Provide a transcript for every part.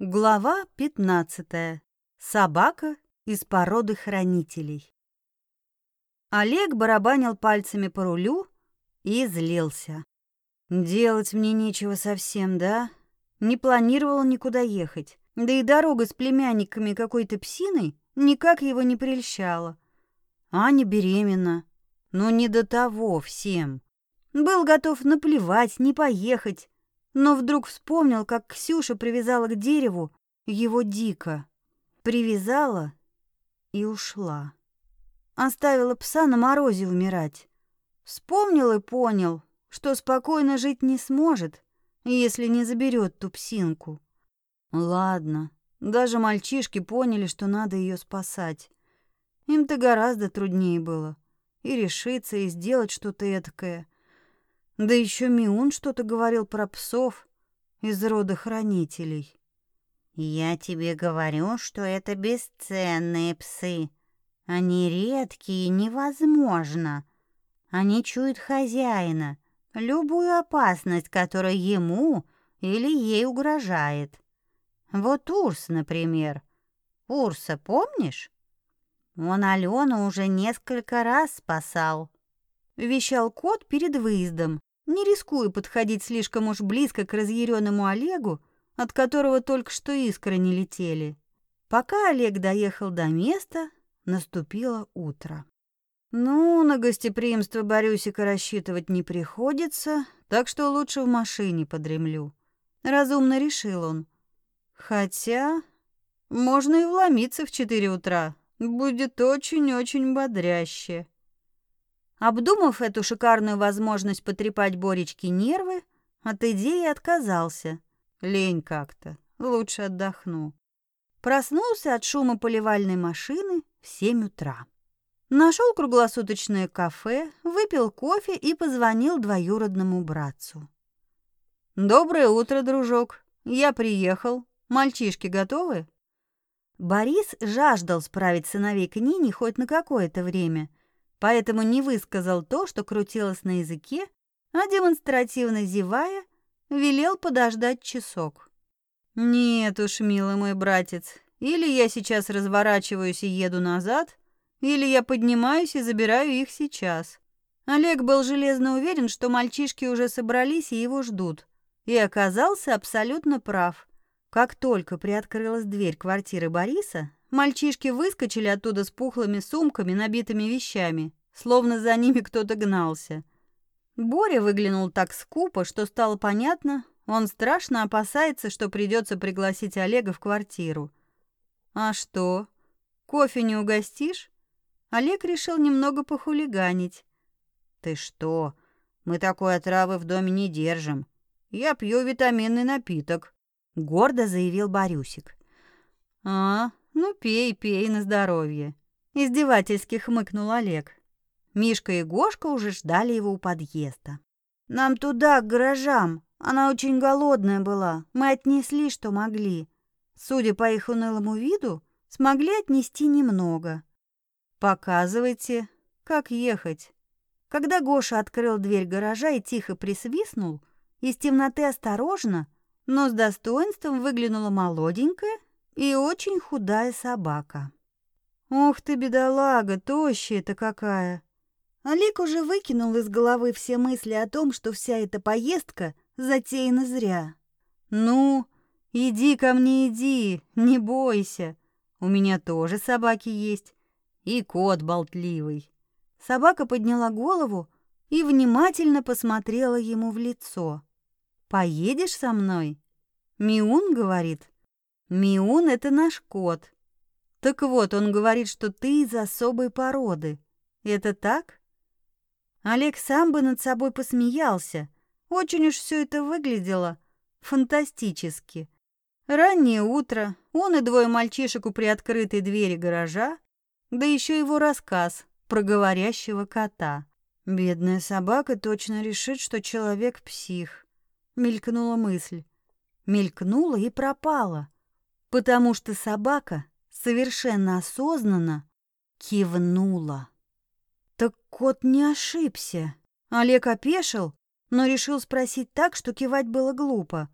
Глава 15. Собака из породы хранителей. Олег барабанил пальцами по рулю и злился. Делать мне нечего совсем, да? Не планировал никуда ехать. Да и дорога с племянниками какой-то псиной никак его не прельщала. Аня беременна. Но не до того всем. Был готов наплевать, не поехать, но вдруг вспомнил, как Ксюша привязала к дереву его дико. Привязала и ушла. Оставила пса на морозе умирать. Вспомнил и понял, что спокойно жить не сможет, если не заберет ту псинку. Ладно, даже мальчишки поняли, что надо ее спасать. Им-то гораздо труднее было и решиться, и сделать что-то эткое — да еще Миун что-то говорил про псов из рода хранителей. Я тебе говорю, что это бесценные псы. Они редкие, невозможно. Они чуют хозяина, любую опасность, которая ему или ей угрожает. Вот Урс, например. Урса помнишь? Он Алену уже несколько раз спасал. Вещал кот перед выездом, не рискуя подходить слишком уж близко к разъяренному Олегу, от которого только что искры не летели. Пока Олег доехал до места, наступило утро. Ну, на гостеприимство Борюсика рассчитывать не приходится, так что лучше в машине подремлю. Разумно решил он. Хотя можно и вломиться в четыре утра. Будет очень-очень бодряще. Обдумав эту шикарную возможность потрепать Боречке нервы, от идеи отказался. Лень как-то, лучше отдохну. Проснулся от шума поливальной машины в семь утра. Нашел круглосуточное кафе, выпил кофе и позвонил двоюродному братцу. «Доброе утро, дружок. Я приехал. Мальчишки готовы?» Борис жаждал справить сыновей к Нине хоть на какое-то время, поэтому не высказал то, что крутилось на языке, а демонстративно зевая, велел подождать часок. «Нет уж, милый мой братец, или я сейчас разворачиваюсь и еду назад, или я поднимаюсь и забираю их сейчас». Олег был железно уверен, что мальчишки уже собрались и его ждут, и оказался абсолютно прав. Как только приоткрылась дверь квартиры Бориса, Мальчишки выскочили оттуда с пухлыми сумками, набитыми вещами, словно за ними кто-то гнался. Боря выглянул так скупо, что стало понятно, он страшно опасается, что придется пригласить Олега в квартиру. А что? Кофе не угостишь? Олег решил немного похулиганить. Ты что? Мы такой отравы в доме не держим. Я пью витаминный напиток, гордо заявил Борюсик. А, «Ну, пей, пей на здоровье», — издевательски хмыкнул Олег. Мишка и Гошка уже ждали его у подъезда. «Нам туда, к гаражам. Она очень голодная была. Мы отнесли, что могли. Судя по их унылому виду, смогли отнести немного. Показывайте, как ехать». Когда Гоша открыл дверь гаража и тихо присвистнул, из темноты осторожно, но с достоинством выглянула молоденькая и очень худая собака. Ух ты, бедолага, тощая-то какая! Олег уже выкинул из головы все мысли о том, что вся эта поездка затеяна зря. Ну, иди ко мне, иди, не бойся. У меня тоже собаки есть. И кот болтливый. Собака подняла голову и внимательно посмотрела ему в лицо. «Поедешь со мной?» Миун говорит. Миун — это наш кот. Так вот, он говорит, что ты из особой породы. Это так? Олег сам бы над собой посмеялся. Очень уж все это выглядело фантастически. Раннее утро, он и двое мальчишек у приоткрытой двери гаража, да еще его рассказ про говорящего кота. Бедная собака точно решит, что человек псих. Мелькнула мысль. Мелькнула и пропала потому что собака совершенно осознанно кивнула. Так кот не ошибся. Олег опешил, но решил спросить так, что кивать было глупо.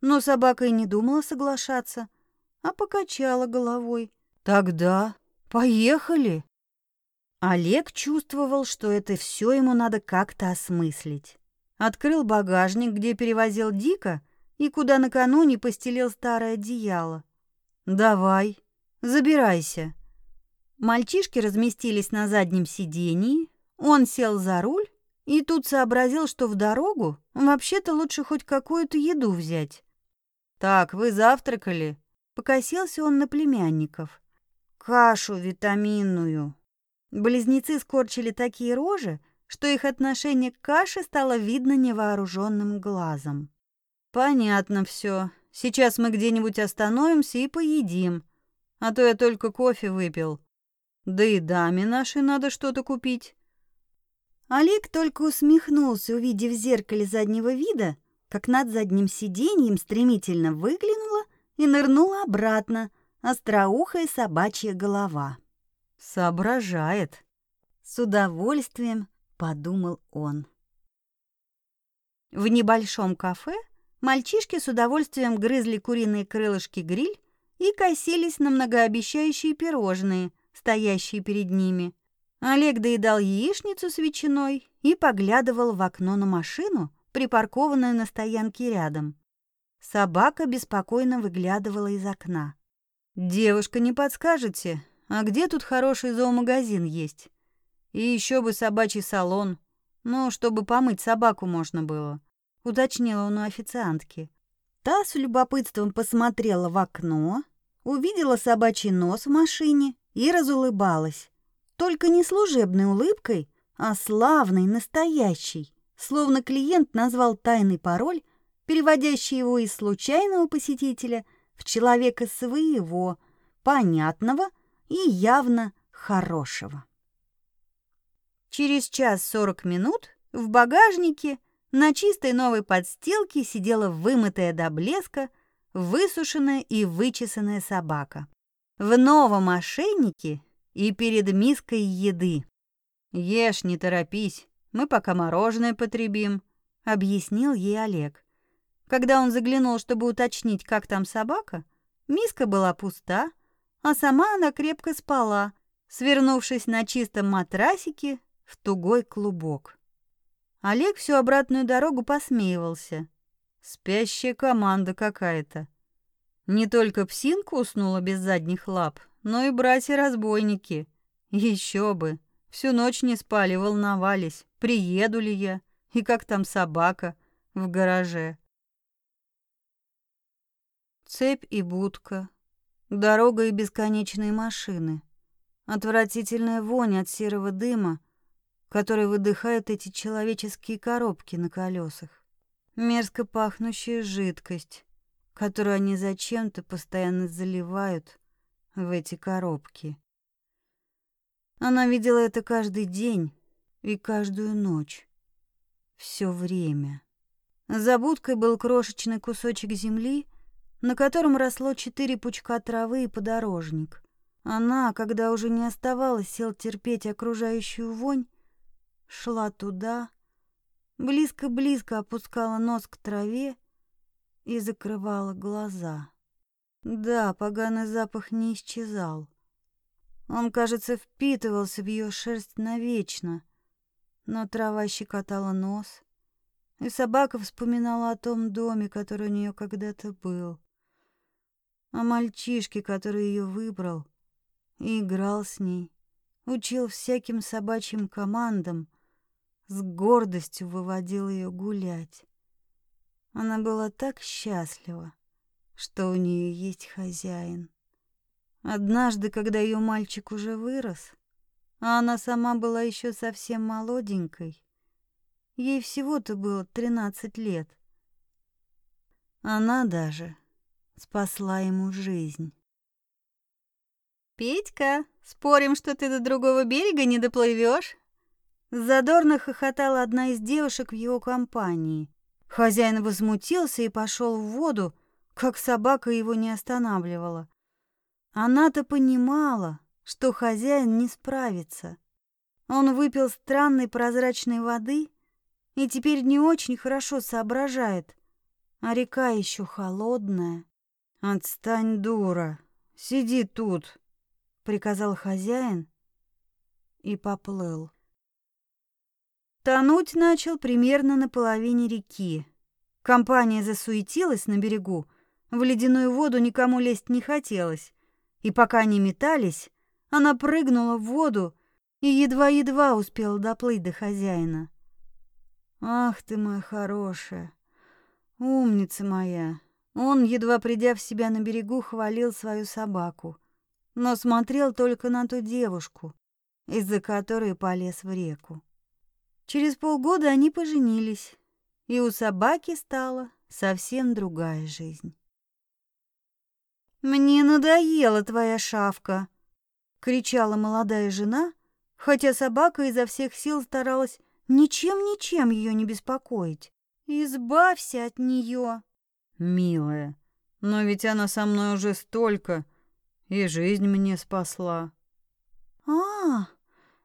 Но собака и не думала соглашаться, а покачала головой. Тогда поехали. Олег чувствовал, что это все ему надо как-то осмыслить. Открыл багажник, где перевозил Дика, и куда накануне постелил старое одеяло. «Давай, забирайся». Мальчишки разместились на заднем сидении, он сел за руль и тут сообразил, что в дорогу вообще-то лучше хоть какую-то еду взять. «Так, вы завтракали?» Покосился он на племянников. «Кашу витаминную». Близнецы скорчили такие рожи, что их отношение к каше стало видно невооруженным глазом. «Понятно все. Сейчас мы где-нибудь остановимся и поедим. А то я только кофе выпил. Да и даме нашей надо что-то купить». Олег только усмехнулся, увидев в зеркале заднего вида, как над задним сиденьем стремительно выглянула и нырнула обратно остроухая собачья голова. «Соображает», — с удовольствием подумал он. В небольшом кафе мальчишки с удовольствием грызли куриные крылышки-гриль и косились на многообещающие пирожные, стоящие перед ними. Олег доедал яичницу с ветчиной и поглядывал в окно на машину, припаркованную на стоянке рядом. Собака беспокойно выглядывала из окна. «Девушка, не подскажете, а где тут хороший зоомагазин есть? И еще бы собачий салон, ну, чтобы помыть собаку можно было», — уточнила он у официантки. Та с любопытством посмотрела в окно, увидела собачий нос в машине и разулыбалась. Только не служебной улыбкой, а славной, настоящей словно клиент назвал тайный пароль, переводящий его из случайного посетителя в человека своего, понятного и явно хорошего. Через час сорок минут в багажнике на чистой новой подстилке сидела вымытая до блеска, высушенная и вычесанная собака. В новом ошейнике и перед миской еды. «Ешь, не торопись», мы пока мороженое потребим», — объяснил ей Олег. Когда он заглянул, чтобы уточнить, как там собака, миска была пуста, а сама она крепко спала, свернувшись на чистом матрасике в тугой клубок. Олег всю обратную дорогу посмеивался. Спящая команда какая-то. Не только псинка уснула без задних лап, но и братья-разбойники. Еще бы. Всю ночь не спали, волновались, приеду ли я и как там собака в гараже. Цепь и будка, дорога и бесконечные машины, отвратительная вонь от серого дыма, который выдыхают эти человеческие коробки на колесах, мерзко пахнущая жидкость, которую они зачем-то постоянно заливают в эти коробки. Она видела это каждый день и каждую ночь. Все время. За будкой был крошечный кусочек земли, на котором росло четыре пучка травы и подорожник. Она, когда уже не оставалось сил терпеть окружающую вонь, шла туда, близко-близко опускала нос к траве и закрывала глаза. Да, поганый запах не исчезал. Он, кажется, впитывался в ее шерсть навечно. Но трава щекотала нос, и собака вспоминала о том доме, который у нее когда-то был, о мальчишке, который ее выбрал и играл с ней, учил всяким собачьим командам, с гордостью выводил ее гулять. Она была так счастлива, что у нее есть хозяин. Однажды, когда ее мальчик уже вырос, а она сама была еще совсем молоденькой, ей всего-то было тринадцать лет, она даже спасла ему жизнь. «Петька, спорим, что ты до другого берега не доплывешь?» Задорно хохотала одна из девушек в его компании. Хозяин возмутился и пошел в воду, как собака его не останавливала. Она-то понимала, что хозяин не справится. Он выпил странной прозрачной воды и теперь не очень хорошо соображает, а река еще холодная. «Отстань, дура! Сиди тут!» — приказал хозяин и поплыл. Тонуть начал примерно на половине реки. Компания засуетилась на берегу, в ледяную воду никому лезть не хотелось, и пока они метались, она прыгнула в воду и едва-едва успела доплыть до хозяина. «Ах ты моя хорошая, умница моя!» Он, едва придя в себя на берегу, хвалил свою собаку, но смотрел только на ту девушку, из-за которой полез в реку. Через полгода они поженились, и у собаки стала совсем другая жизнь. «Мне надоела твоя шавка!» — кричала молодая жена, хотя собака изо всех сил старалась ничем-ничем ее не беспокоить. «Избавься от нее!» Милая, но ведь она со мной уже столько и жизнь мне спасла. А,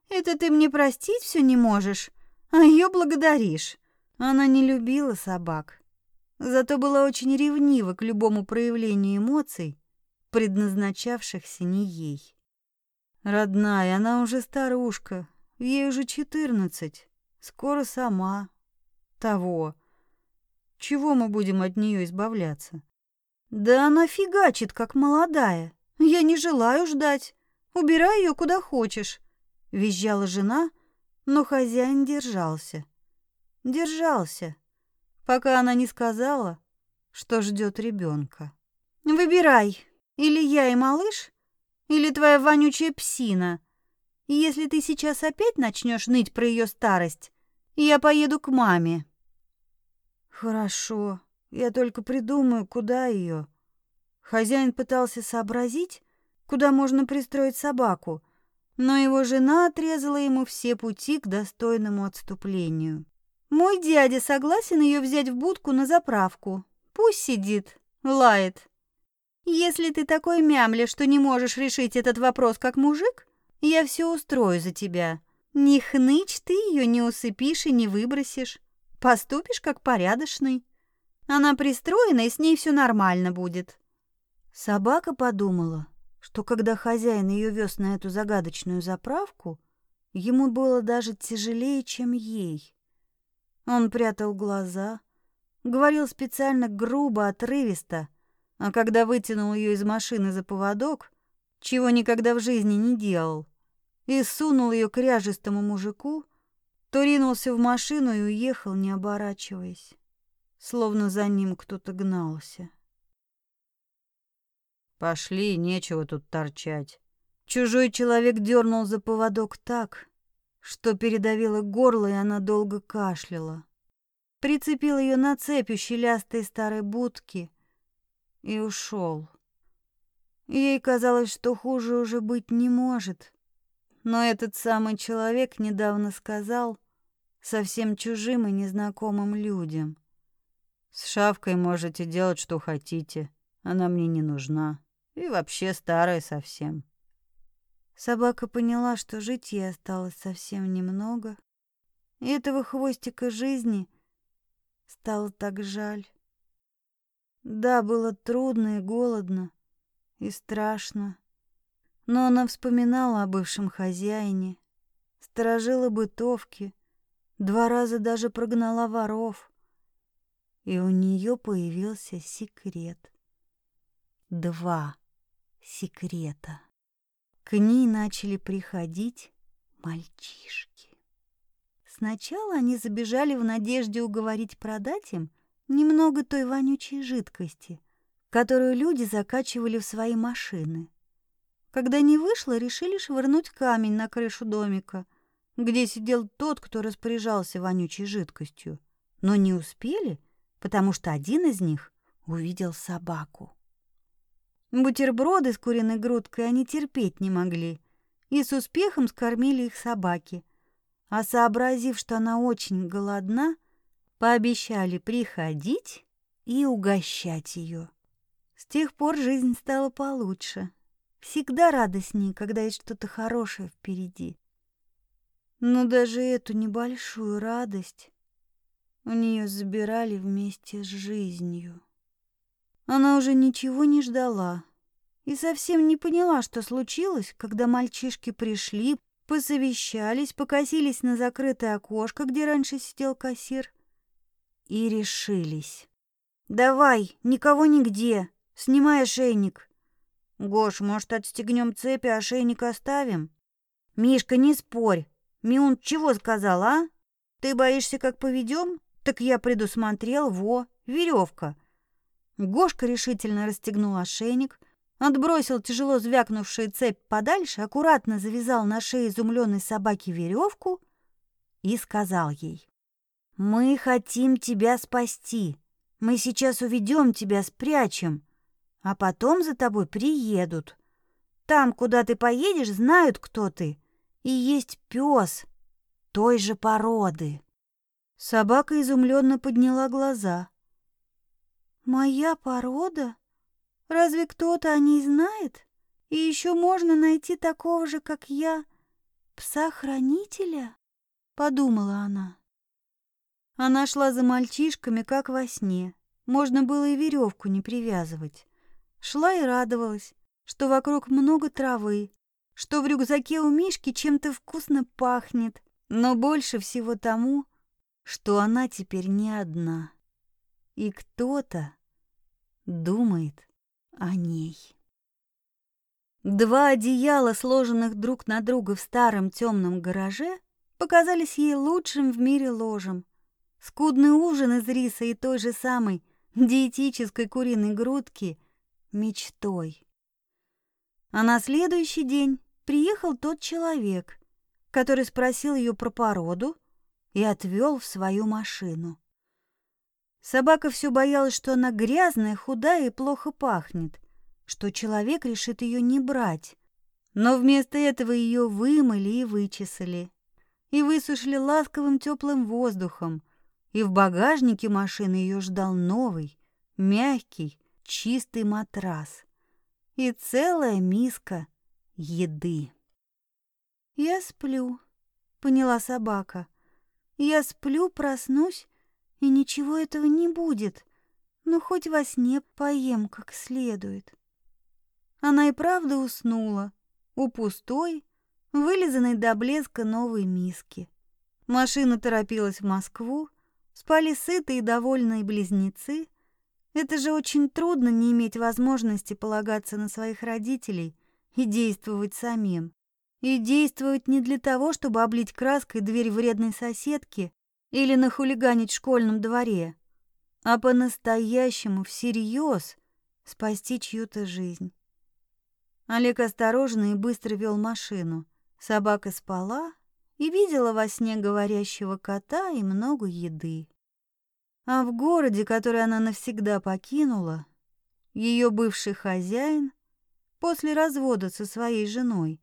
это ты мне простить все не можешь, а ее благодаришь. Она не любила собак, зато была очень ревнива к любому проявлению эмоций, предназначавшихся не ей. Родная, она уже старушка, ей уже четырнадцать, скоро сама. Того. Чего мы будем от нее избавляться? Да она фигачит, как молодая. Я не желаю ждать. Убирай ее куда хочешь. Визжала жена, но хозяин держался. Держался, пока она не сказала, что ждет ребенка. Выбирай, или я и малыш, или твоя вонючая псина. Если ты сейчас опять начнешь ныть про ее старость, я поеду к маме. Хорошо, я только придумаю, куда ее. Хозяин пытался сообразить, куда можно пристроить собаку, но его жена отрезала ему все пути к достойному отступлению. Мой дядя согласен ее взять в будку на заправку. Пусть сидит, лает. Если ты такой мямля, что не можешь решить этот вопрос как мужик, я все устрою за тебя. Не хнычь, ты ее не усыпишь и не выбросишь. Поступишь как порядочный. Она пристроена, и с ней все нормально будет. Собака подумала, что когда хозяин ее вез на эту загадочную заправку, ему было даже тяжелее, чем ей. Он прятал глаза, говорил специально грубо, отрывисто, а когда вытянул ее из машины за поводок, чего никогда в жизни не делал, и сунул ее к ряжестому мужику, то ринулся в машину и уехал, не оборачиваясь, словно за ним кто-то гнался. Пошли, нечего тут торчать. Чужой человек дернул за поводок так, что передавило горло, и она долго кашляла. Прицепил ее на цепь у щелястой старой будки и ушел. Ей казалось, что хуже уже быть не может. Но этот самый человек недавно сказал совсем чужим и незнакомым людям. С шавкой можете делать, что хотите. Она мне не нужна. И вообще старая совсем. Собака поняла, что жить ей осталось совсем немного. И этого хвостика жизни стало так жаль. Да, было трудно и голодно, и страшно. Но она вспоминала о бывшем хозяине, сторожила бытовки, два раза даже прогнала воров. И у нее появился секрет. Два секрета. К ней начали приходить мальчишки. Сначала они забежали в надежде уговорить продать им немного той вонючей жидкости, которую люди закачивали в свои машины. Когда не вышло, решили швырнуть камень на крышу домика, где сидел тот, кто распоряжался вонючей жидкостью. Но не успели, потому что один из них увидел собаку. Бутерброды с куриной грудкой они терпеть не могли и с успехом скормили их собаке. А сообразив, что она очень голодна, пообещали приходить и угощать ее. С тех пор жизнь стала получше. Всегда радостней, когда есть что-то хорошее впереди. Но даже эту небольшую радость у нее забирали вместе с жизнью. Она уже ничего не ждала и совсем не поняла, что случилось, когда мальчишки пришли, посовещались, покосились на закрытое окошко, где раньше сидел кассир, и решились. «Давай, никого нигде, снимай ошейник». «Гош, может, отстегнем цепи, а ошейник оставим?» «Мишка, не спорь. Миун чего сказал, а? Ты боишься, как поведем? Так я предусмотрел, во, веревка. Гошка решительно расстегнул ошейник, отбросил тяжело звякнувшую цепь подальше, аккуратно завязал на шее изумленной собаки веревку и сказал ей, «Мы хотим тебя спасти. Мы сейчас уведем тебя, спрячем, а потом за тобой приедут. Там, куда ты поедешь, знают, кто ты, и есть пес той же породы». Собака изумленно подняла глаза. Моя порода? Разве кто-то о ней знает? И еще можно найти такого же, как я, пса-хранителя? Подумала она. Она шла за мальчишками, как во сне. Можно было и веревку не привязывать. Шла и радовалась, что вокруг много травы, что в рюкзаке у Мишки чем-то вкусно пахнет, но больше всего тому, что она теперь не одна и кто-то думает о ней. Два одеяла, сложенных друг на друга в старом темном гараже, показались ей лучшим в мире ложем. Скудный ужин из риса и той же самой диетической куриной грудки мечтой. А на следующий день приехал тот человек, который спросил ее про породу и отвел в свою машину. Собака все боялась, что она грязная, худая и плохо пахнет, что человек решит ее не брать. Но вместо этого ее вымыли и вычесали, и высушили ласковым теплым воздухом, и в багажнике машины ее ждал новый, мягкий, чистый матрас и целая миска еды. «Я сплю», — поняла собака. «Я сплю, проснусь, и ничего этого не будет, но хоть во сне поем как следует. Она и правда уснула у пустой, вылизанной до блеска новой миски. Машина торопилась в Москву, спали сытые и довольные близнецы. Это же очень трудно не иметь возможности полагаться на своих родителей и действовать самим. И действовать не для того, чтобы облить краской дверь вредной соседки, или нахулиганить в школьном дворе, а по-настоящему, всерьез спасти чью-то жизнь. Олег осторожно и быстро вел машину. Собака спала и видела во сне говорящего кота и много еды. А в городе, который она навсегда покинула, ее бывший хозяин после развода со своей женой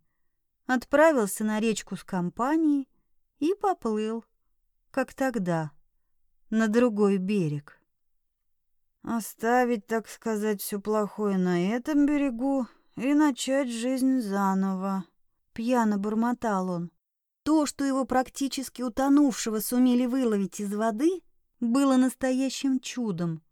отправился на речку с компанией и поплыл как тогда, на другой берег. Оставить, так сказать, все плохое на этом берегу и начать жизнь заново. Пьяно бормотал он. То, что его практически утонувшего сумели выловить из воды, было настоящим чудом.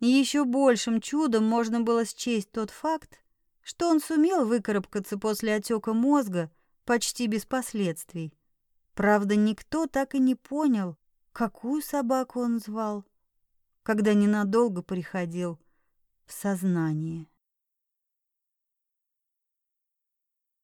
Еще большим чудом можно было счесть тот факт, что он сумел выкарабкаться после отека мозга почти без последствий. Правда, никто так и не понял, какую собаку он звал, когда ненадолго приходил в сознание.